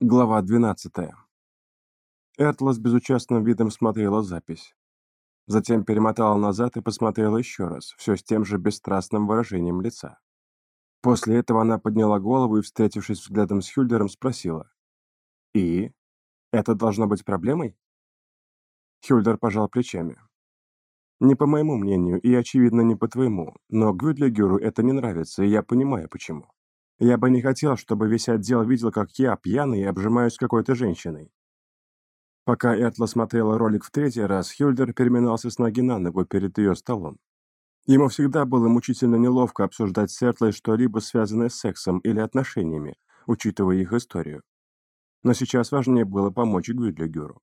Глава 12. Эртла с безучастным видом смотрела запись. Затем перемотала назад и посмотрела еще раз, все с тем же бесстрастным выражением лица. После этого она подняла голову и, встретившись взглядом с Хюльдером, спросила. «И? Это должно быть проблемой?» Хюльдер пожал плечами. «Не по моему мнению, и, очевидно, не по твоему, но Гюдлигеру это не нравится, и я понимаю, почему. Я бы не хотел, чтобы весь отдел видел, как я, пьяный, обжимаюсь с какой-то женщиной. Пока Эртла смотрела ролик в третий раз, Хюльдер переминался с ноги на ногу перед ее столом. Ему всегда было мучительно неловко обсуждать с Эртлой что-либо связанное с сексом или отношениями, учитывая их историю. Но сейчас важнее было помочь Гюдлигеру.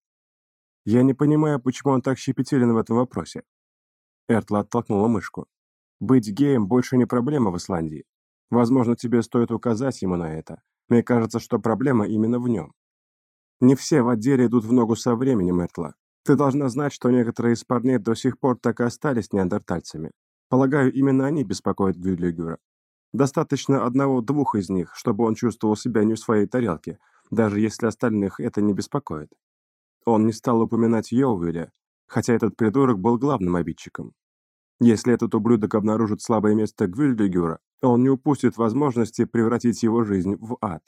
«Я не понимаю, почему он так щепетилен в этом вопросе». Эртла оттолкнула мышку. «Быть геем больше не проблема в Исландии. Возможно, тебе стоит указать ему на это. Мне кажется, что проблема именно в нем. Не все в отделе идут в ногу со временем, Эртла. Ты должна знать, что некоторые из парней до сих пор так и остались неандертальцами. Полагаю, именно они беспокоят Гюдлигера. Достаточно одного-двух из них, чтобы он чувствовал себя не в своей тарелке, даже если остальных это не беспокоит. Он не стал упоминать Йоуэля, хотя этот придурок был главным обидчиком. Если этот ублюдок обнаружит слабое место Гвильдегюра, он не упустит возможности превратить его жизнь в ад.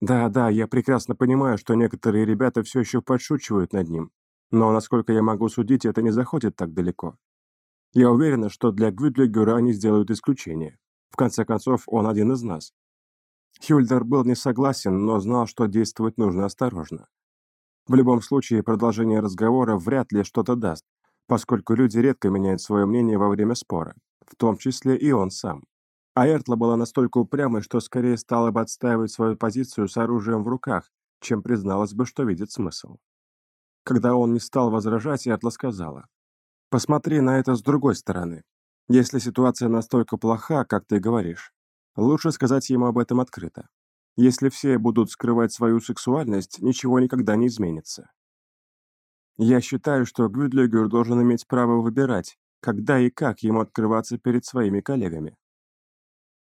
Да-да, я прекрасно понимаю, что некоторые ребята все еще подшучивают над ним, но, насколько я могу судить, это не заходит так далеко. Я уверена, что для Гвюдлигера они сделают исключение. В конце концов, он один из нас. Хюльдер был не согласен, но знал, что действовать нужно осторожно. В любом случае, продолжение разговора вряд ли что-то даст, поскольку люди редко меняют свое мнение во время спора, в том числе и он сам. А Эртла была настолько упрямой, что скорее стала бы отстаивать свою позицию с оружием в руках, чем призналась бы, что видит смысл. Когда он не стал возражать, Эртла сказала, «Посмотри на это с другой стороны. Если ситуация настолько плоха, как ты говоришь, лучше сказать ему об этом открыто. Если все будут скрывать свою сексуальность, ничего никогда не изменится. Я считаю, что Гвюдлигер должен иметь право выбирать, когда и как ему открываться перед своими коллегами.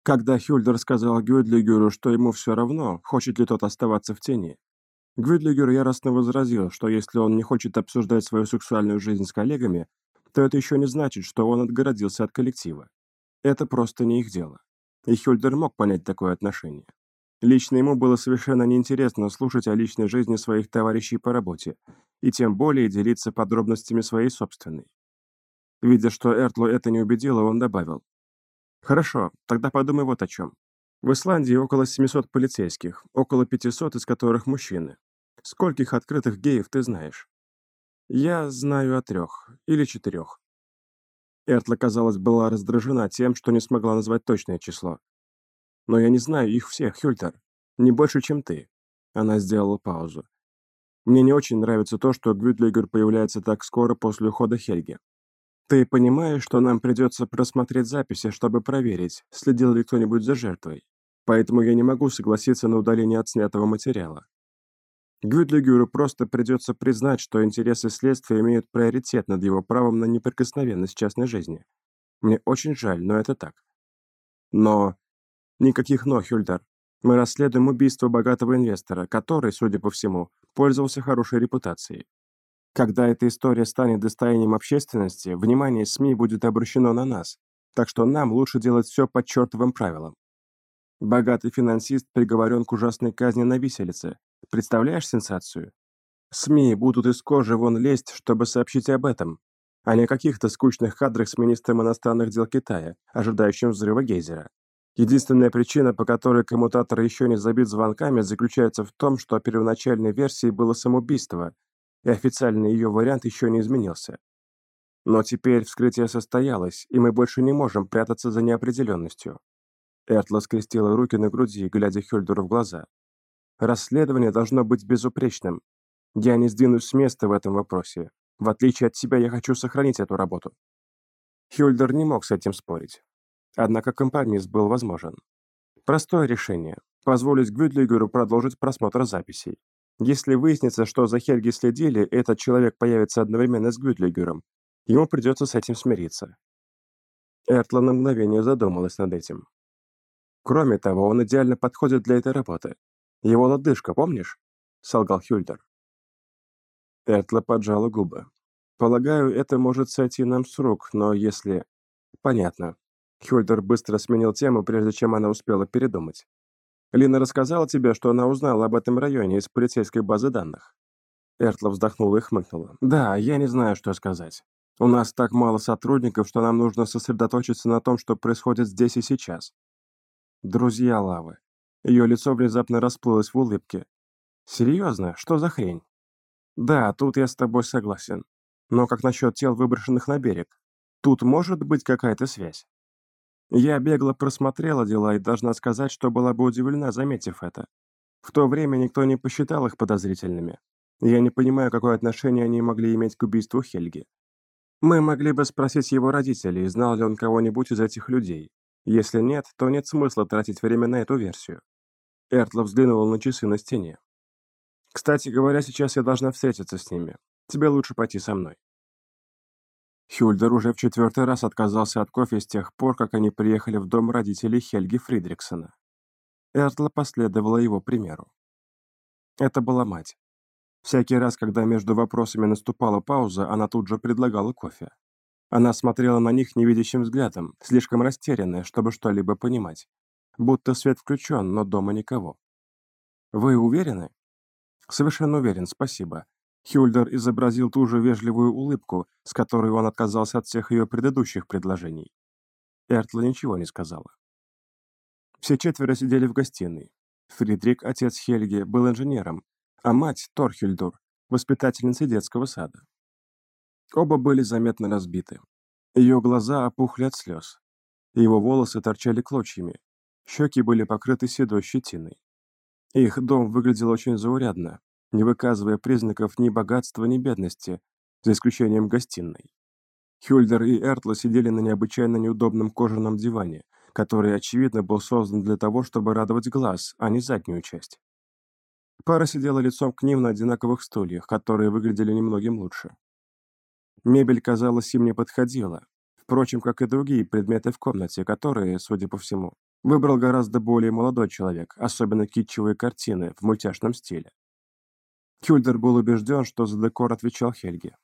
Когда Хюльдер сказал Гвюдлигеру, что ему все равно, хочет ли тот оставаться в тени, Гвюдлигер яростно возразил, что если он не хочет обсуждать свою сексуальную жизнь с коллегами, то это еще не значит, что он отгородился от коллектива. Это просто не их дело. И Хюльдер мог понять такое отношение. Лично ему было совершенно неинтересно слушать о личной жизни своих товарищей по работе, и тем более делиться подробностями своей собственной. Видя, что Эртлу это не убедило, он добавил. «Хорошо, тогда подумай вот о чем. В Исландии около 700 полицейских, около 500 из которых мужчины. Скольких открытых геев ты знаешь?» «Я знаю о трех или четырех». Эртла, казалось, была раздражена тем, что не смогла назвать точное число. Но я не знаю их всех, Хюльтер. Не больше, чем ты. Она сделала паузу. Мне не очень нравится то, что Гвюдлигер появляется так скоро после ухода Хельги. Ты понимаешь, что нам придется просмотреть записи, чтобы проверить, следил ли кто-нибудь за жертвой. Поэтому я не могу согласиться на удаление отснятого материала. Гвюдлигеру просто придется признать, что интересы следствия имеют приоритет над его правом на неприкосновенность частной жизни. Мне очень жаль, но это так. Но Никаких «но», Хюльдер. Мы расследуем убийство богатого инвестора, который, судя по всему, пользовался хорошей репутацией. Когда эта история станет достоянием общественности, внимание СМИ будет обращено на нас, так что нам лучше делать все по чертовым правилам. Богатый финансист приговорен к ужасной казни на виселице. Представляешь сенсацию? СМИ будут из кожи вон лезть, чтобы сообщить об этом, а не о каких-то скучных кадрах с министром иностранных дел Китая, ожидающим взрыва гейзера. Единственная причина, по которой коммутатор еще не забит звонками, заключается в том, что первоначальной версией было самоубийство, и официальный ее вариант еще не изменился. Но теперь вскрытие состоялось, и мы больше не можем прятаться за неопределенностью. Эртла скрестила руки на груди, глядя Хюльдеру в глаза. Расследование должно быть безупречным. Я не сдвинусь с места в этом вопросе. В отличие от тебя, я хочу сохранить эту работу. Хюльдер не мог с этим спорить. Однако компромисс был возможен. Простое решение – позволить Гвюдлигеру продолжить просмотр записей. Если выяснится, что за Хельги следили, этот человек появится одновременно с Гвюдлигером, ему придется с этим смириться. Эртла на мгновение задумалась над этим. Кроме того, он идеально подходит для этой работы. Его лодыжка, помнишь?» — солгал Хюльдер. Эртла поджала губы. «Полагаю, это может сойти нам с рук, но если...» «Понятно». Хюльдер быстро сменил тему, прежде чем она успела передумать. «Лина рассказала тебе, что она узнала об этом районе из полицейской базы данных?» Эртла вздохнула и хмыкнула. «Да, я не знаю, что сказать. У нас так мало сотрудников, что нам нужно сосредоточиться на том, что происходит здесь и сейчас. Друзья Лавы. Ее лицо внезапно расплылось в улыбке. Серьезно? Что за хрень? Да, тут я с тобой согласен. Но как насчет тел, выброшенных на берег? Тут может быть какая-то связь? Я бегло просмотрела дела и должна сказать, что была бы удивлена, заметив это. В то время никто не посчитал их подозрительными. Я не понимаю, какое отношение они могли иметь к убийству Хельги. Мы могли бы спросить его родителей, знал ли он кого-нибудь из этих людей. Если нет, то нет смысла тратить время на эту версию. Эртла взглянул на часы на стене. «Кстати говоря, сейчас я должна встретиться с ними. Тебе лучше пойти со мной». Хюльдер уже в четвертый раз отказался от кофе с тех пор, как они приехали в дом родителей Хельги Фридриксона. Эртла последовала его примеру. Это была мать. Всякий раз, когда между вопросами наступала пауза, она тут же предлагала кофе. Она смотрела на них невидящим взглядом, слишком растерянная, чтобы что-либо понимать. Будто свет включен, но дома никого. «Вы уверены?» «Совершенно уверен, спасибо». Хюльдер изобразил ту же вежливую улыбку, с которой он отказался от всех ее предыдущих предложений. Эртла ничего не сказала. Все четверо сидели в гостиной. Фридрик, отец Хельги, был инженером, а мать, Торхельдур, воспитательницей детского сада. Оба были заметно разбиты. Ее глаза опухли от слез. Его волосы торчали клочьями. Щеки были покрыты седой щетиной. Их дом выглядел очень заурядно, не выказывая признаков ни богатства, ни бедности, за исключением гостиной. Хюльдер и Эртла сидели на необычайно неудобном кожаном диване, который, очевидно, был создан для того, чтобы радовать глаз, а не заднюю часть. Пара сидела лицом к ним на одинаковых стульях, которые выглядели немногим лучше. Мебель, казалось, им не подходила, впрочем, как и другие предметы в комнате, которые, судя по всему, выбрал гораздо более молодой человек, особенно китчевые картины в мультяшном стиле. Кюльдер был убежден, что за декор отвечал Хельги.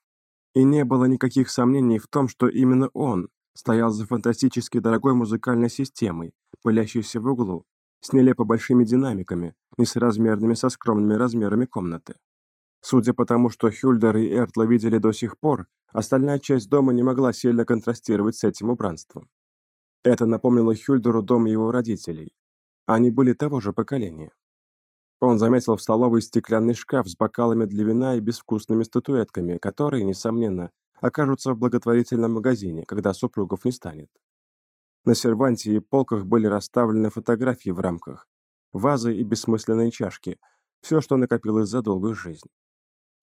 И не было никаких сомнений в том, что именно он стоял за фантастически дорогой музыкальной системой, пылящейся в углу, с нелепо большими динамиками, несоразмерными со скромными размерами комнаты. Судя по тому, что Хюльдер и Эртла видели до сих пор, остальная часть дома не могла сильно контрастировать с этим убранством. Это напомнило Хюльдеру дом его родителей. Они были того же поколения. Он заметил в столовой стеклянный шкаф с бокалами для вина и безвкусными статуэтками, которые, несомненно, окажутся в благотворительном магазине, когда супругов не станет. На серванте и полках были расставлены фотографии в рамках, вазы и бессмысленные чашки, все, что накопилось за долгую жизнь.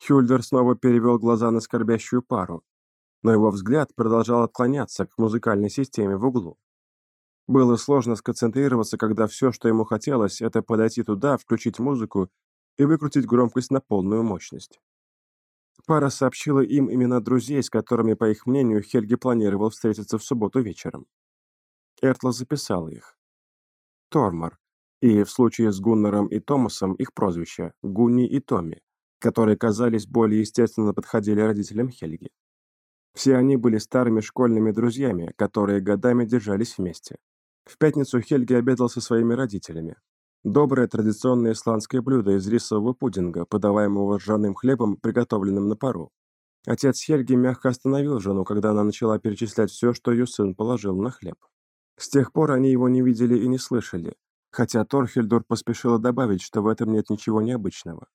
Хюльдер снова перевел глаза на скорбящую пару, но его взгляд продолжал отклоняться к музыкальной системе в углу. Было сложно сконцентрироваться, когда все, что ему хотелось, это подойти туда, включить музыку и выкрутить громкость на полную мощность. Пара сообщила им имена друзей, с которыми, по их мнению, Хельги планировал встретиться в субботу вечером. Эртла записал их. Тормор, и в случае с Гуннером и Томасом их прозвища Гунни и Томми, которые казались более естественно подходили родителям Хельги. Все они были старыми школьными друзьями, которые годами держались вместе. В пятницу Хельги обедал со своими родителями. Доброе традиционное исландское блюдо из рисового пудинга, подаваемого ржаным хлебом, приготовленным на пару. Отец Хельги мягко остановил жену, когда она начала перечислять все, что ее сын положил на хлеб. С тех пор они его не видели и не слышали, хотя Торхельдор поспешила добавить, что в этом нет ничего необычного.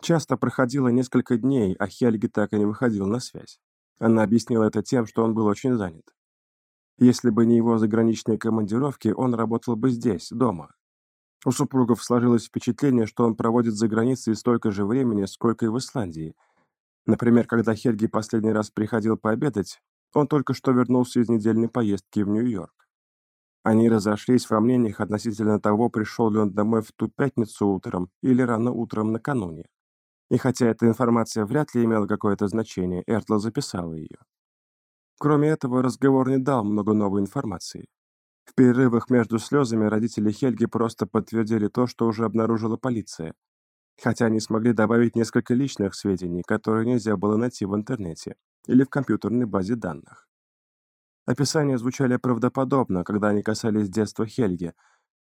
Часто проходило несколько дней, а Хельги так и не выходил на связь. Она объяснила это тем, что он был очень занят. Если бы не его заграничные командировки, он работал бы здесь, дома. У супругов сложилось впечатление, что он проводит за границей столько же времени, сколько и в Исландии. Например, когда Хельги последний раз приходил пообедать, он только что вернулся из недельной поездки в Нью-Йорк. Они разошлись во мнениях относительно того, пришел ли он домой в ту пятницу утром или рано утром накануне. И хотя эта информация вряд ли имела какое-то значение, Эртла записала ее. Кроме этого, разговор не дал много новой информации. В перерывах между слезами родители Хельги просто подтвердили то, что уже обнаружила полиция, хотя они смогли добавить несколько личных сведений, которые нельзя было найти в интернете или в компьютерной базе данных. Описания звучали правдоподобно, когда они касались детства Хельги,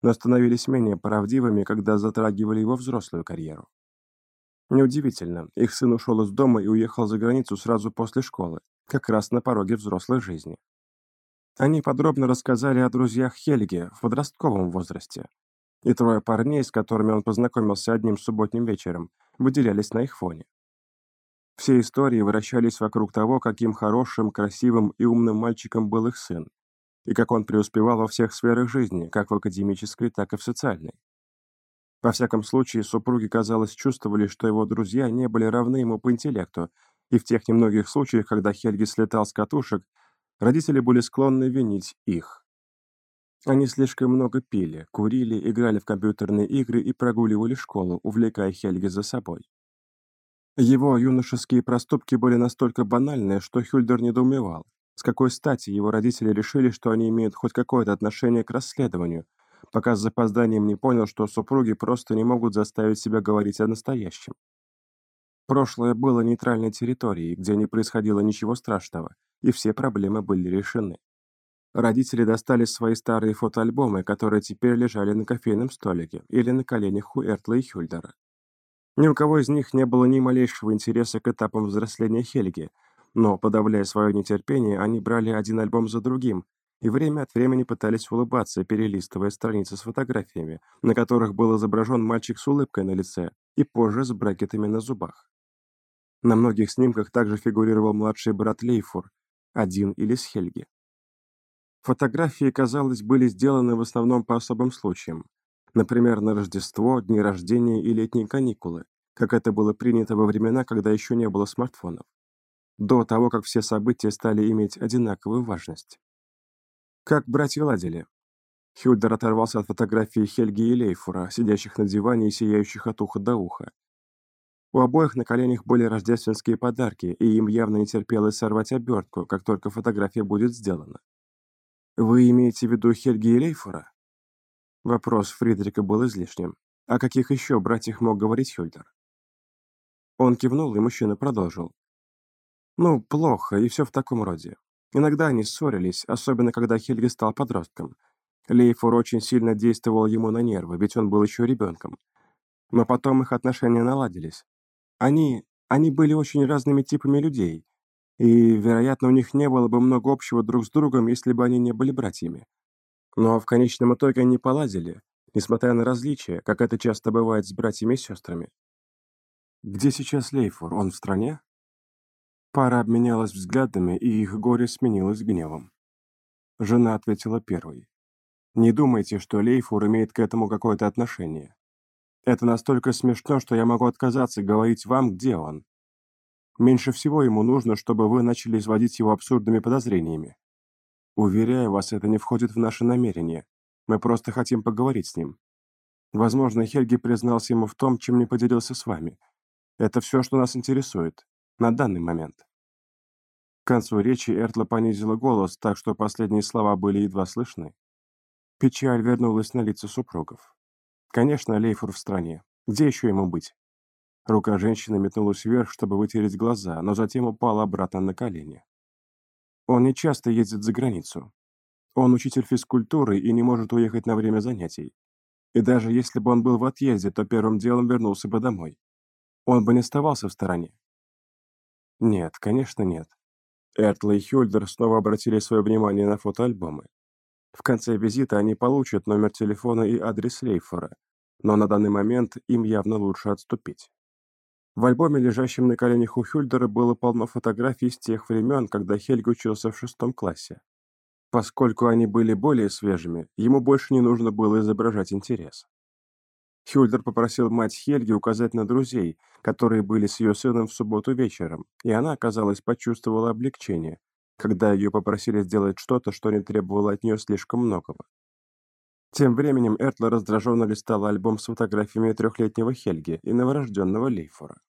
но становились менее правдивыми, когда затрагивали его взрослую карьеру. Неудивительно, их сын ушел из дома и уехал за границу сразу после школы, как раз на пороге взрослой жизни. Они подробно рассказали о друзьях Хельге в подростковом возрасте, и трое парней, с которыми он познакомился одним субботним вечером, выделялись на их фоне. Все истории вращались вокруг того, каким хорошим, красивым и умным мальчиком был их сын, и как он преуспевал во всех сферах жизни, как в академической, так и в социальной. Во всяком случае, супруги, казалось, чувствовали, что его друзья не были равны ему по интеллекту, и в тех немногих случаях, когда Хельги слетал с катушек, родители были склонны винить их. Они слишком много пили, курили, играли в компьютерные игры и прогуливали школу, увлекая Хельги за собой. Его юношеские проступки были настолько банальны, что Хюльдер недоумевал, с какой стати его родители решили, что они имеют хоть какое-то отношение к расследованию, пока с запозданием не понял, что супруги просто не могут заставить себя говорить о настоящем. Прошлое было нейтральной территорией, где не происходило ничего страшного, и все проблемы были решены. Родители достали свои старые фотоальбомы, которые теперь лежали на кофейном столике или на коленях у Эртла и Хюльдера. Ни у кого из них не было ни малейшего интереса к этапам взросления Хельги, но, подавляя свое нетерпение, они брали один альбом за другим и время от времени пытались улыбаться, перелистывая страницы с фотографиями, на которых был изображен мальчик с улыбкой на лице и позже с брекетами на зубах. На многих снимках также фигурировал младший брат Лейфур, один или с Хельги. Фотографии, казалось, были сделаны в основном по особым случаям, например, на Рождество, дни рождения и летние каникулы, как это было принято во времена, когда еще не было смартфонов, до того, как все события стали иметь одинаковую важность. Как братья ладили. Хюльдер оторвался от фотографии Хельги и Лейфура, сидящих на диване и сияющих от уха до уха. У обоих на коленях были рождественские подарки, и им явно не терпелось сорвать обертку, как только фотография будет сделана. «Вы имеете в виду Хельги и Лейфура?» Вопрос Фридрика был излишним. О каких еще братьях мог говорить Хюльдер? Он кивнул, и мужчина продолжил. Ну, плохо, и все в таком роде. Иногда они ссорились, особенно когда Хельги стал подростком. Лейфур очень сильно действовал ему на нервы, ведь он был еще ребенком. Но потом их отношения наладились. Они... они были очень разными типами людей, и, вероятно, у них не было бы много общего друг с другом, если бы они не были братьями. Но в конечном итоге они поладили, несмотря на различия, как это часто бывает с братьями и сестрами. Где сейчас Лейфур? Он в стране? Пара обменялась взглядами, и их горе сменилось гневом. Жена ответила первой. «Не думайте, что Лейфур имеет к этому какое-то отношение. Это настолько смешно, что я могу отказаться говорить вам, где он. Меньше всего ему нужно, чтобы вы начали изводить его абсурдными подозрениями. Уверяю вас, это не входит в наше намерение. Мы просто хотим поговорить с ним. Возможно, Хельги признался ему в том, чем не поделился с вами. Это все, что нас интересует. На данный момент. К концу речи Эртла понизила голос, так что последние слова были едва слышны. Печаль вернулась на лица супругов. Конечно, Лейфур в стране. Где еще ему быть? Рука женщины метнулась вверх, чтобы вытереть глаза, но затем упала обратно на колени. Он не часто ездит за границу. Он учитель физкультуры и не может уехать на время занятий. И даже если бы он был в отъезде, то первым делом вернулся бы домой. Он бы не оставался в стороне. Нет, конечно, нет. Эртла и Хюльдер снова обратили свое внимание на фотоальбомы. В конце визита они получат номер телефона и адрес Лейфора, но на данный момент им явно лучше отступить. В альбоме, лежащем на коленях у Хюльдера, было полно фотографий с тех времен, когда Хельг учился в шестом классе. Поскольку они были более свежими, ему больше не нужно было изображать интерес. Хюльдер попросил мать Хельги указать на друзей, которые были с ее сыном в субботу вечером, и она, казалось, почувствовала облегчение, когда ее попросили сделать что-то, что не требовало от нее слишком многого. Тем временем Эртла раздраженно листала альбом с фотографиями трехлетнего Хельги и новорожденного Лейфора.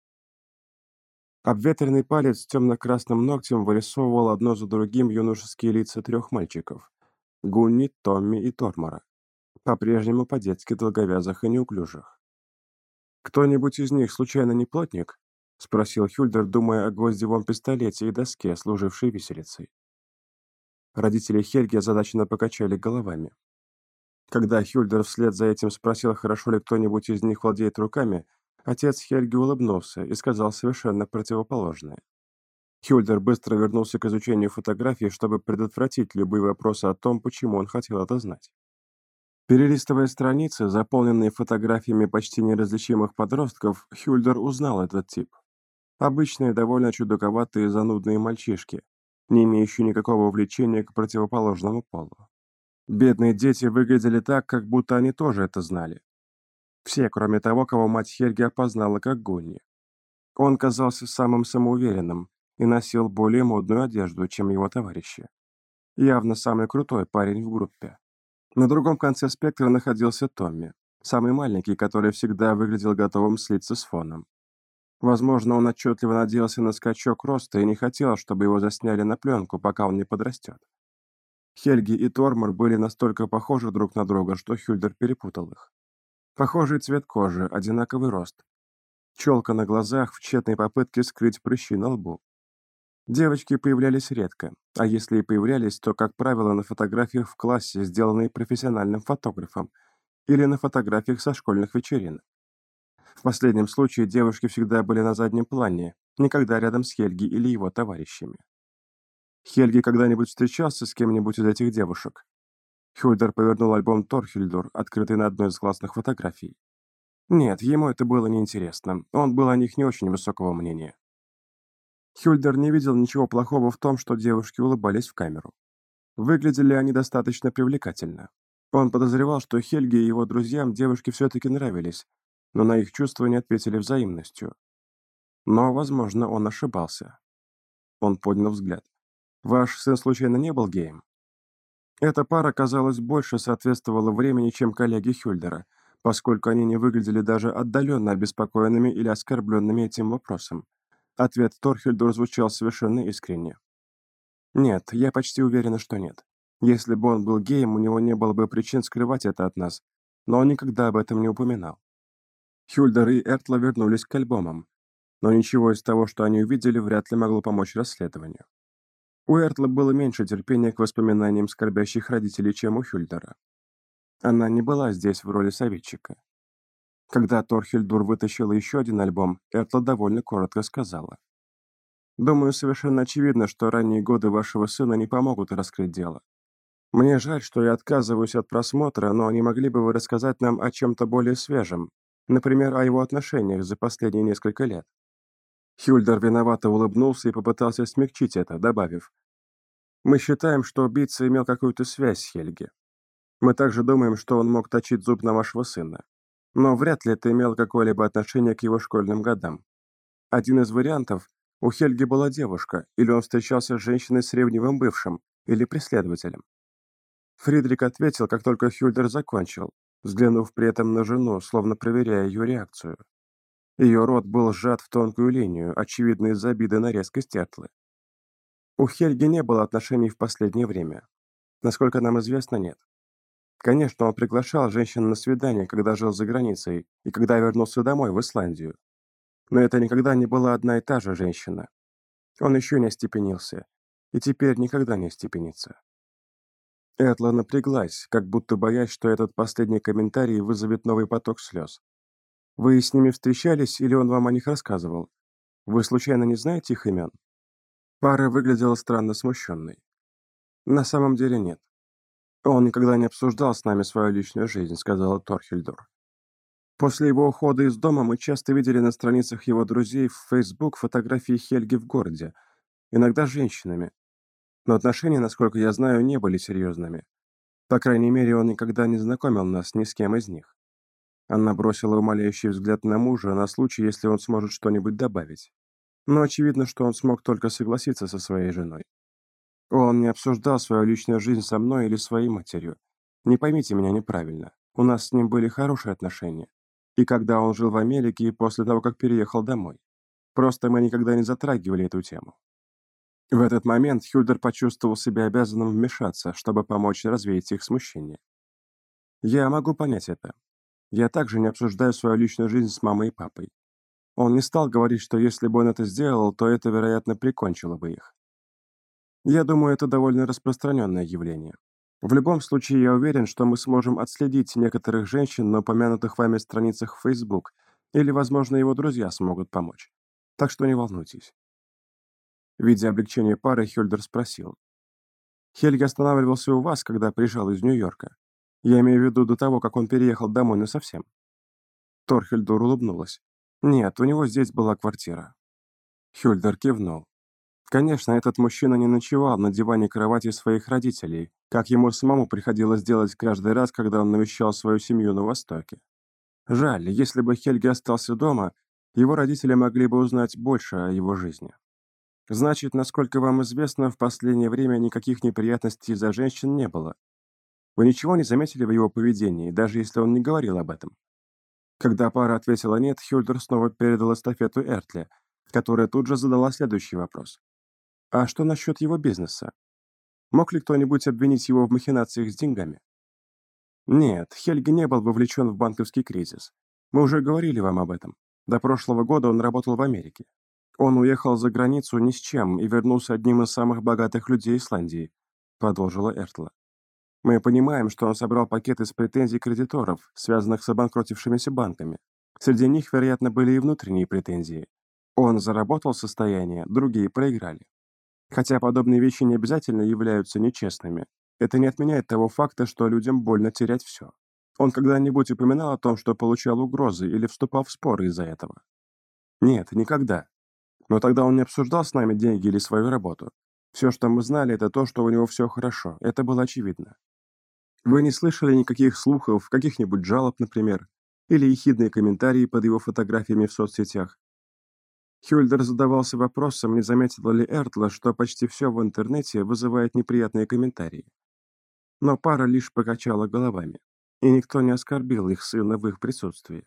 Обветренный палец с темно-красным ногтем вырисовывал одно за другим юношеские лица трех мальчиков. Гунни, Томми и Тормора, по-прежнему по-детски долговязых и неуклюжих. «Кто-нибудь из них случайно не плотник?» — спросил Хюльдер, думая о гвоздевом пистолете и доске, служившей виселицей. Родители Хельги озадаченно покачали головами. Когда Хюльдер вслед за этим спросил, хорошо ли кто-нибудь из них владеет руками, отец Хельги улыбнулся и сказал совершенно противоположное. Хюльдер быстро вернулся к изучению фотографий, чтобы предотвратить любые вопросы о том, почему он хотел это знать. Перелистывая страницы, заполненные фотографиями почти неразличимых подростков, Хюльдер узнал этот тип. Обычные, довольно чудаковатые, занудные мальчишки, не имеющие никакого влечения к противоположному полу. Бедные дети выглядели так, как будто они тоже это знали. Все, кроме того, кого мать Хельги опознала как Гунни. Он казался самым самоуверенным, и носил более модную одежду, чем его товарищи. Явно самый крутой парень в группе. На другом конце спектра находился Томми, самый маленький, который всегда выглядел готовым слиться с фоном. Возможно, он отчетливо надеялся на скачок роста и не хотел, чтобы его засняли на пленку, пока он не подрастет. Хельги и Тормор были настолько похожи друг на друга, что Хюльдер перепутал их. Похожий цвет кожи, одинаковый рост. Челка на глазах в тщетной попытке скрыть прыщи на лбу. Девочки появлялись редко, а если и появлялись, то, как правило, на фотографиях в классе, сделанные профессиональным фотографом, или на фотографиях со школьных вечеринок. В последнем случае девушки всегда были на заднем плане, никогда рядом с Хельги или его товарищами. Хельги когда-нибудь встречался с кем-нибудь из этих девушек? Хюльдер повернул альбом Торхильдур, открытый на одной из классных фотографий. Нет, ему это было неинтересно, он был о них не очень высокого мнения. Хюльдер не видел ничего плохого в том, что девушки улыбались в камеру. Выглядели они достаточно привлекательно. Он подозревал, что Хельге и его друзьям девушки все-таки нравились, но на их чувства не ответили взаимностью. Но, возможно, он ошибался. Он поднял взгляд. «Ваш сын случайно не был геем?» Эта пара, казалось, больше соответствовала времени, чем коллеги Хюльдера, поскольку они не выглядели даже отдаленно обеспокоенными или оскорбленными этим вопросом. Ответ Торхельдур звучал совершенно искренне. «Нет, я почти уверена, что нет. Если бы он был геем, у него не было бы причин скрывать это от нас, но он никогда об этом не упоминал». Хюльдер и Эртла вернулись к альбомам, но ничего из того, что они увидели, вряд ли могло помочь расследованию. У Эртла было меньше терпения к воспоминаниям скорбящих родителей, чем у Хюльдера. Она не была здесь в роли советчика. Когда Торхельдур вытащила еще один альбом, Эртла довольно коротко сказала. «Думаю, совершенно очевидно, что ранние годы вашего сына не помогут раскрыть дело. Мне жаль, что я отказываюсь от просмотра, но не могли бы вы рассказать нам о чем-то более свежем, например, о его отношениях за последние несколько лет?» Хюльдер виновато улыбнулся и попытался смягчить это, добавив. «Мы считаем, что убийца имел какую-то связь с Хельги. Мы также думаем, что он мог точить зуб на вашего сына но вряд ли это имело какое-либо отношение к его школьным годам. Один из вариантов – у Хельги была девушка, или он встречался с женщиной с ревнивым бывшим, или преследователем. Фридрик ответил, как только Хюльдер закончил, взглянув при этом на жену, словно проверяя ее реакцию. Ее рот был сжат в тонкую линию, очевидно из-за обиды на резкость Этлы. У Хельги не было отношений в последнее время. Насколько нам известно, нет. Конечно, он приглашал женщин на свидание, когда жил за границей и когда вернулся домой, в Исландию. Но это никогда не была одна и та же женщина. Он еще не остепенился, и теперь никогда не остепенится. Этла напряглась, как будто боясь, что этот последний комментарий вызовет новый поток слез. «Вы с ними встречались, или он вам о них рассказывал? Вы случайно не знаете их имен?» Пара выглядела странно смущенной. «На самом деле нет. «Он никогда не обсуждал с нами свою личную жизнь», — сказала Торхельдор. После его ухода из дома мы часто видели на страницах его друзей в Facebook фотографии Хельги в городе, иногда с женщинами. Но отношения, насколько я знаю, не были серьезными. По крайней мере, он никогда не знакомил нас ни с кем из них. Она бросила умоляющий взгляд на мужа на случай, если он сможет что-нибудь добавить. Но очевидно, что он смог только согласиться со своей женой. Он не обсуждал свою личную жизнь со мной или своей матерью. Не поймите меня неправильно. У нас с ним были хорошие отношения. И когда он жил в Америке, и после того, как переехал домой. Просто мы никогда не затрагивали эту тему. В этот момент Хюльдер почувствовал себя обязанным вмешаться, чтобы помочь развеять их смущение. «Я могу понять это. Я также не обсуждаю свою личную жизнь с мамой и папой. Он не стал говорить, что если бы он это сделал, то это, вероятно, прикончило бы их. Я думаю, это довольно распространенное явление. В любом случае, я уверен, что мы сможем отследить некоторых женщин на упомянутых вами страницах в Facebook, или, возможно, его друзья смогут помочь. Так что не волнуйтесь. Видя облегчение пары, Хельдер спросил. «Хельги останавливался у вас, когда приезжал из Нью-Йорка. Я имею в виду до того, как он переехал домой насовсем». Торхельдор улыбнулась. «Нет, у него здесь была квартира». Хюльдер кивнул. Конечно, этот мужчина не ночевал на диване кровати своих родителей, как ему самому приходилось делать каждый раз, когда он навещал свою семью на Востоке. Жаль, если бы Хельги остался дома, его родители могли бы узнать больше о его жизни. Значит, насколько вам известно, в последнее время никаких неприятностей из-за женщин не было. Вы ничего не заметили в его поведении, даже если он не говорил об этом? Когда пара ответила «нет», Хюльдер снова передал эстафету Эртле, которая тут же задала следующий вопрос. А что насчет его бизнеса? Мог ли кто-нибудь обвинить его в махинациях с деньгами? Нет, Хельги не был вовлечен в банковский кризис. Мы уже говорили вам об этом. До прошлого года он работал в Америке. Он уехал за границу ни с чем и вернулся одним из самых богатых людей Исландии, продолжила Эртла. Мы понимаем, что он собрал пакет из претензий кредиторов, связанных с обанкротившимися банками. Среди них, вероятно, были и внутренние претензии. Он заработал состояние, другие проиграли. Хотя подобные вещи не обязательно являются нечестными, это не отменяет того факта, что людям больно терять все. Он когда-нибудь упоминал о том, что получал угрозы или вступал в споры из-за этого? Нет, никогда. Но тогда он не обсуждал с нами деньги или свою работу. Все, что мы знали, это то, что у него все хорошо. Это было очевидно. Вы не слышали никаких слухов, каких-нибудь жалоб, например, или ехидные комментарии под его фотографиями в соцсетях, Хюльдер задавался вопросом, не заметила ли Эртла, что почти все в интернете вызывает неприятные комментарии. Но пара лишь покачала головами, и никто не оскорбил их сына в их присутствии.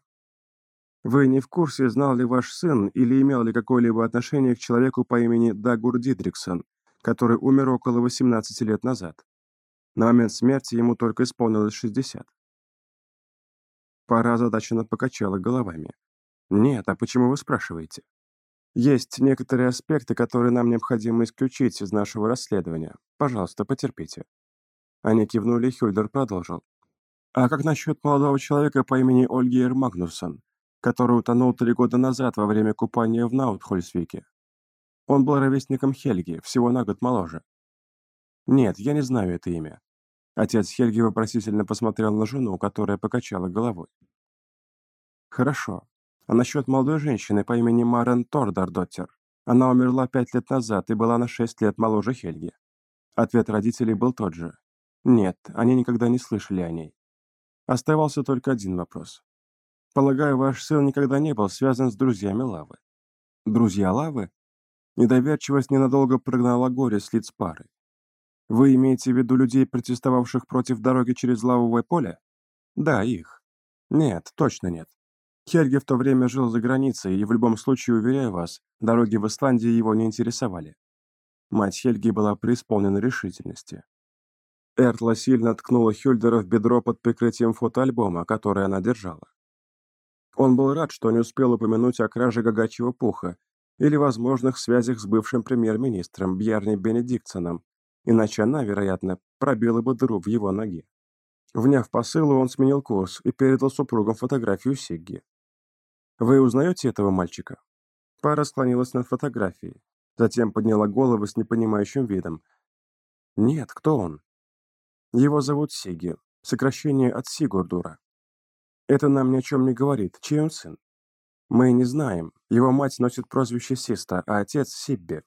Вы не в курсе, знал ли ваш сын или имел ли какое-либо отношение к человеку по имени Дагур Дидриксон, который умер около 18 лет назад? На момент смерти ему только исполнилось 60. Пара озадаченно покачала головами. «Нет, а почему вы спрашиваете?» Есть некоторые аспекты, которые нам необходимо исключить из нашего расследования. Пожалуйста, потерпите». Они кивнули, и Хюльдер продолжил. «А как насчет молодого человека по имени Ольгер Магнуссон, который утонул три года назад во время купания в Наутхольсвике? Он был ровесником Хельги, всего на год моложе». «Нет, я не знаю это имя». Отец Хельги вопросительно посмотрел на жену, которая покачала головой. «Хорошо. А насчет молодой женщины по имени Марен Тордардоттер. Она умерла пять лет назад и была на шесть лет моложе Хельги. Ответ родителей был тот же. Нет, они никогда не слышали о ней. Оставался только один вопрос. Полагаю, ваш сын никогда не был связан с друзьями Лавы. Друзья Лавы? Недоверчивость ненадолго прогнала горе с лиц пары. Вы имеете в виду людей, протестовавших против дороги через лавовое поле? Да, их. Нет, точно нет. Хельги в то время жил за границей, и в любом случае, уверяю вас, дороги в Исландии его не интересовали. Мать Хельги была преисполнена решительности. Эртла сильно ткнула Хюльдера в бедро под прикрытием фотоальбома, который она держала. Он был рад, что не успел упомянуть о краже гагачьего пуха или возможных связях с бывшим премьер-министром Бьярни Бенедиктсоном, иначе она, вероятно, пробила бы дыру в его ноге. Вняв посылу, он сменил курс и передал супругам фотографию Сигги. «Вы узнаете этого мальчика?» Пара склонилась над фотографией, затем подняла голову с непонимающим видом. «Нет, кто он?» «Его зовут Сиги, сокращение от Сигурдура. Это нам ни о чем не говорит. Чей он сын?» «Мы не знаем. Его мать носит прозвище Систа, а отец — Сибби».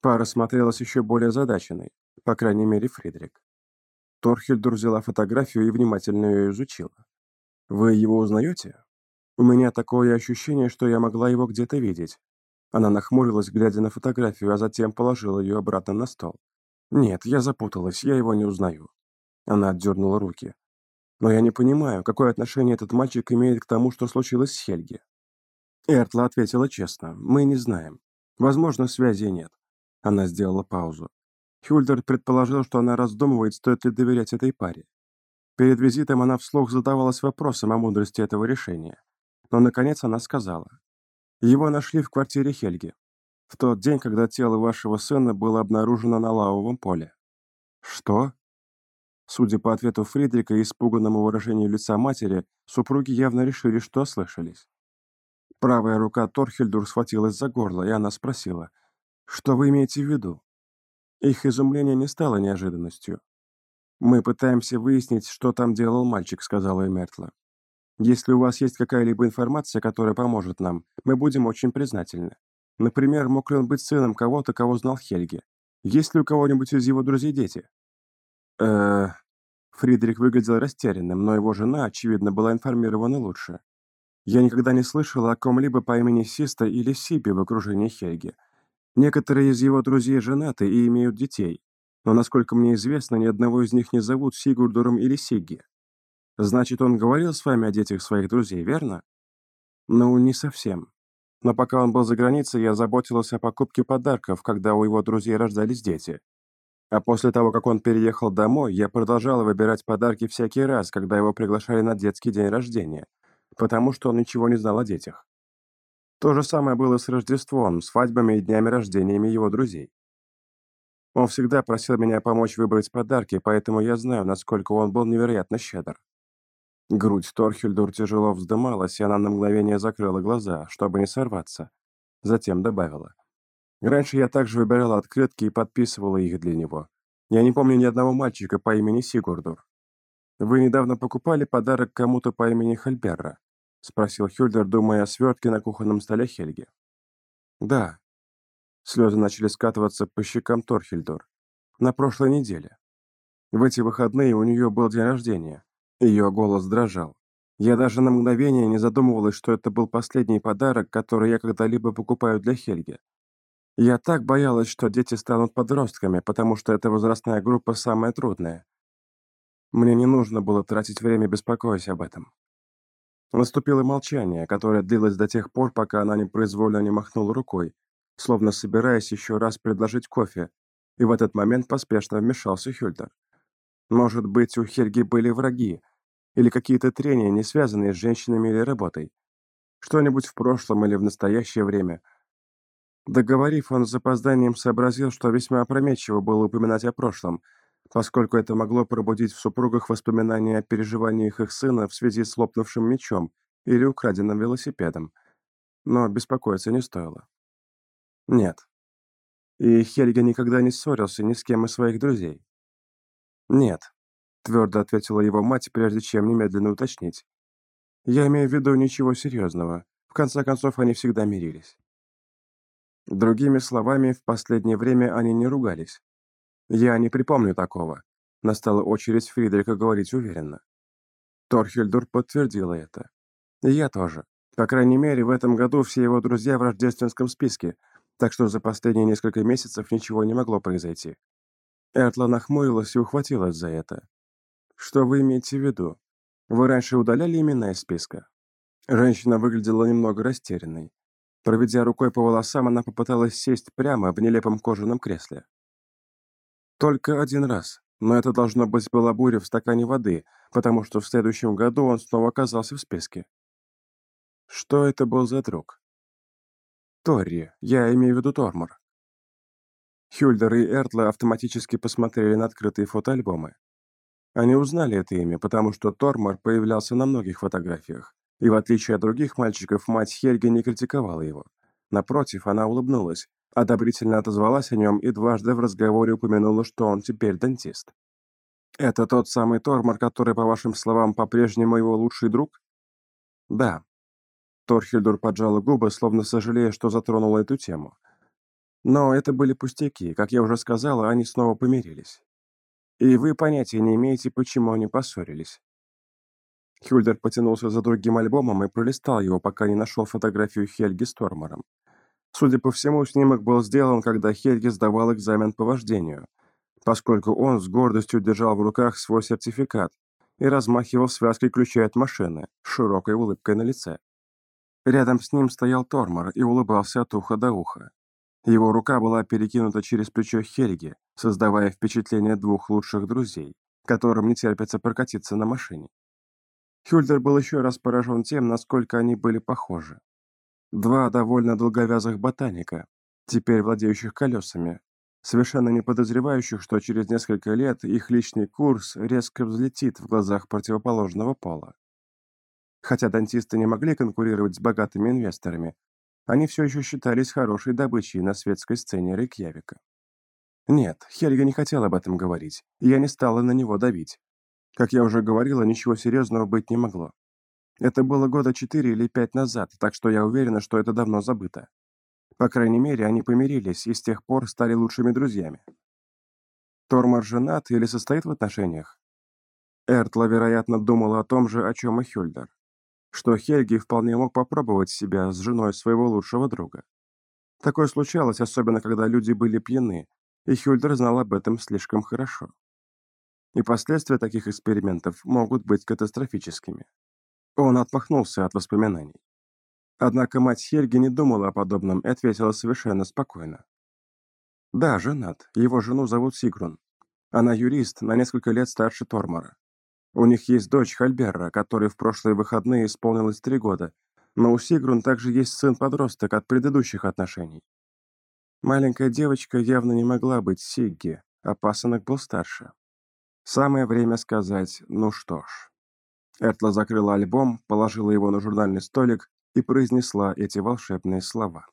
Пара смотрелась еще более задаченной, по крайней мере, Фридрик. Торхельдур взяла фотографию и внимательно ее изучила. «Вы его узнаете?» У меня такое ощущение, что я могла его где-то видеть. Она нахмурилась, глядя на фотографию, а затем положила ее обратно на стол. Нет, я запуталась, я его не узнаю. Она отдернула руки. Но я не понимаю, какое отношение этот мальчик имеет к тому, что случилось с Хельги. Эртла ответила честно. Мы не знаем. Возможно, связи нет. Она сделала паузу. Хюльдер предположил, что она раздумывает, стоит ли доверять этой паре. Перед визитом она вслух задавалась вопросом о мудрости этого решения. Но, наконец, она сказала. «Его нашли в квартире Хельги. В тот день, когда тело вашего сына было обнаружено на лавовом поле». «Что?» Судя по ответу Фридрика и испуганному выражению лица матери, супруги явно решили, что ослышались. Правая рука Торхельдур схватилась за горло, и она спросила, «Что вы имеете в виду?» Их изумление не стало неожиданностью. «Мы пытаемся выяснить, что там делал мальчик», — сказала Эмертла. «Если у вас есть какая-либо информация, которая поможет нам, мы будем очень признательны. Например, мог ли он быть сыном кого-то, кого знал Хельги? Есть ли у кого-нибудь из его друзей дети?» Э Фридрих выглядел растерянным, но его жена, очевидно, была информирована лучше. Я никогда не слышала о ком-либо по имени Систа или Сипи в окружении Хельги. Некоторые из его друзей женаты и имеют детей, но, насколько мне известно, ни одного из них не зовут Сигурдуром или Сигги. Значит, он говорил с вами о детях своих друзей, верно? Ну, не совсем. Но пока он был за границей, я заботилась о покупке подарков, когда у его друзей рождались дети. А после того, как он переехал домой, я продолжала выбирать подарки всякий раз, когда его приглашали на детский день рождения, потому что он ничего не знал о детях. То же самое было с Рождеством, свадьбами и днями рождениями его друзей. Он всегда просил меня помочь выбрать подарки, поэтому я знаю, насколько он был невероятно щедр. Грудь Торхельдур тяжело вздымалась, и она на мгновение закрыла глаза, чтобы не сорваться. Затем добавила. Раньше я также выбирала открытки и подписывала их для него. Я не помню ни одного мальчика по имени Сигурдур. Вы недавно покупали подарок кому-то по имени Хальберра? Спросил Хюльдер, думая о свертке на кухонном столе Хельги. Да. Слезы начали скатываться по щекам Торхельдор. На прошлой неделе. В эти выходные у нее был день рождения. Ее голос дрожал. Я даже на мгновение не задумывалась, что это был последний подарок, который я когда-либо покупаю для Хельги. Я так боялась, что дети станут подростками, потому что эта возрастная группа самая трудная. Мне не нужно было тратить время, беспокоясь об этом. Наступило молчание, которое длилось до тех пор, пока она непроизвольно не махнула рукой, словно собираясь еще раз предложить кофе, и в этот момент поспешно вмешался Хюльтер. Может быть, у Хельги были враги, или какие-то трения, не связанные с женщинами или работой. Что-нибудь в прошлом или в настоящее время – Договорив, он с запозданием сообразил, что весьма опрометчиво было упоминать о прошлом, поскольку это могло пробудить в супругах воспоминания о переживаниях их сына в связи с лопнувшим мечом или украденным велосипедом. Но беспокоиться не стоило. Нет. И Хельга никогда не ссорился ни с кем из своих друзей. Нет, твердо ответила его мать, прежде чем немедленно уточнить. Я имею в виду ничего серьезного. В конце концов, они всегда мирились. Другими словами, в последнее время они не ругались. Я не припомню такого. Настала очередь Фридрика говорить уверенно. Торхельдур подтвердила это. я тоже. По крайней мере, в этом году все его друзья в рождественском списке, так что за последние несколько месяцев ничего не могло произойти. Эртла нахмурилась и ухватилась за это. «Что вы имеете в виду? Вы раньше удаляли имена из списка?» Женщина выглядела немного растерянной. Проведя рукой по волосам, она попыталась сесть прямо в нелепом кожаном кресле. Только один раз, но это должно быть была буря в стакане воды, потому что в следующем году он снова оказался в списке. Что это был за друг? Торри, я имею в виду Тормор. Хюльдер и Эртла автоматически посмотрели на открытые фотоальбомы. Они узнали это имя, потому что Тормор появлялся на многих фотографиях. И в отличие от других мальчиков, мать Хельги не критиковала его. Напротив, она улыбнулась, одобрительно отозвалась о нем и дважды в разговоре упомянула, что он теперь дантист. «Это тот самый Тормор, который, по вашим словам, по-прежнему его лучший друг?» «Да». Торхельдур поджала губы, словно сожалея, что затронула эту тему. «Но это были пустяки. Как я уже сказала, они снова помирились. И вы понятия не имеете, почему они поссорились. Хюльдер потянулся за другим альбомом и пролистал его, пока не нашел фотографию Хельги с Тормором. Судя по всему, снимок был сделан, когда Хельги сдавал экзамен по вождению, поскольку он с гордостью держал в руках свой сертификат и размахивал связкой ключей от машины с широкой улыбкой на лице. Рядом с ним стоял Тормор и улыбался от уха до уха. Его рука была перекинута через плечо Хельги, создавая впечатление двух лучших друзей, которым не терпится прокатиться на машине. Хюльдер был еще раз поражен тем, насколько они были похожи. Два довольно долговязых ботаника, теперь владеющих колесами, совершенно не подозревающих, что через несколько лет их личный курс резко взлетит в глазах противоположного пола. Хотя дантисты не могли конкурировать с богатыми инвесторами, они все еще считались хорошей добычей на светской сцене Рейкьявика. Нет, Хельга не хотел об этом говорить, и я не стала на него давить. Как я уже говорила, ничего серьезного быть не могло. Это было года четыре или пять назад, так что я уверена, что это давно забыто. По крайней мере, они помирились и с тех пор стали лучшими друзьями. Тормор женат или состоит в отношениях? Эртла, вероятно, думала о том же, о чем и Хюльдер. Что Хельги вполне мог попробовать себя с женой своего лучшего друга. Такое случалось, особенно когда люди были пьяны, и Хюльдер знал об этом слишком хорошо. И последствия таких экспериментов могут быть катастрофическими. Он отмахнулся от воспоминаний. Однако мать Хельги не думала о подобном и ответила совершенно спокойно. «Да, женат. Его жену зовут Сигрун. Она юрист, на несколько лет старше Тормора. У них есть дочь Хальберра, которой в прошлые выходные исполнилось три года, но у Сигрун также есть сын-подросток от предыдущих отношений. Маленькая девочка явно не могла быть Сигги, а пасынок был старше. Самое время сказать «ну что ж». Эртла закрыла альбом, положила его на журнальный столик и произнесла эти волшебные слова.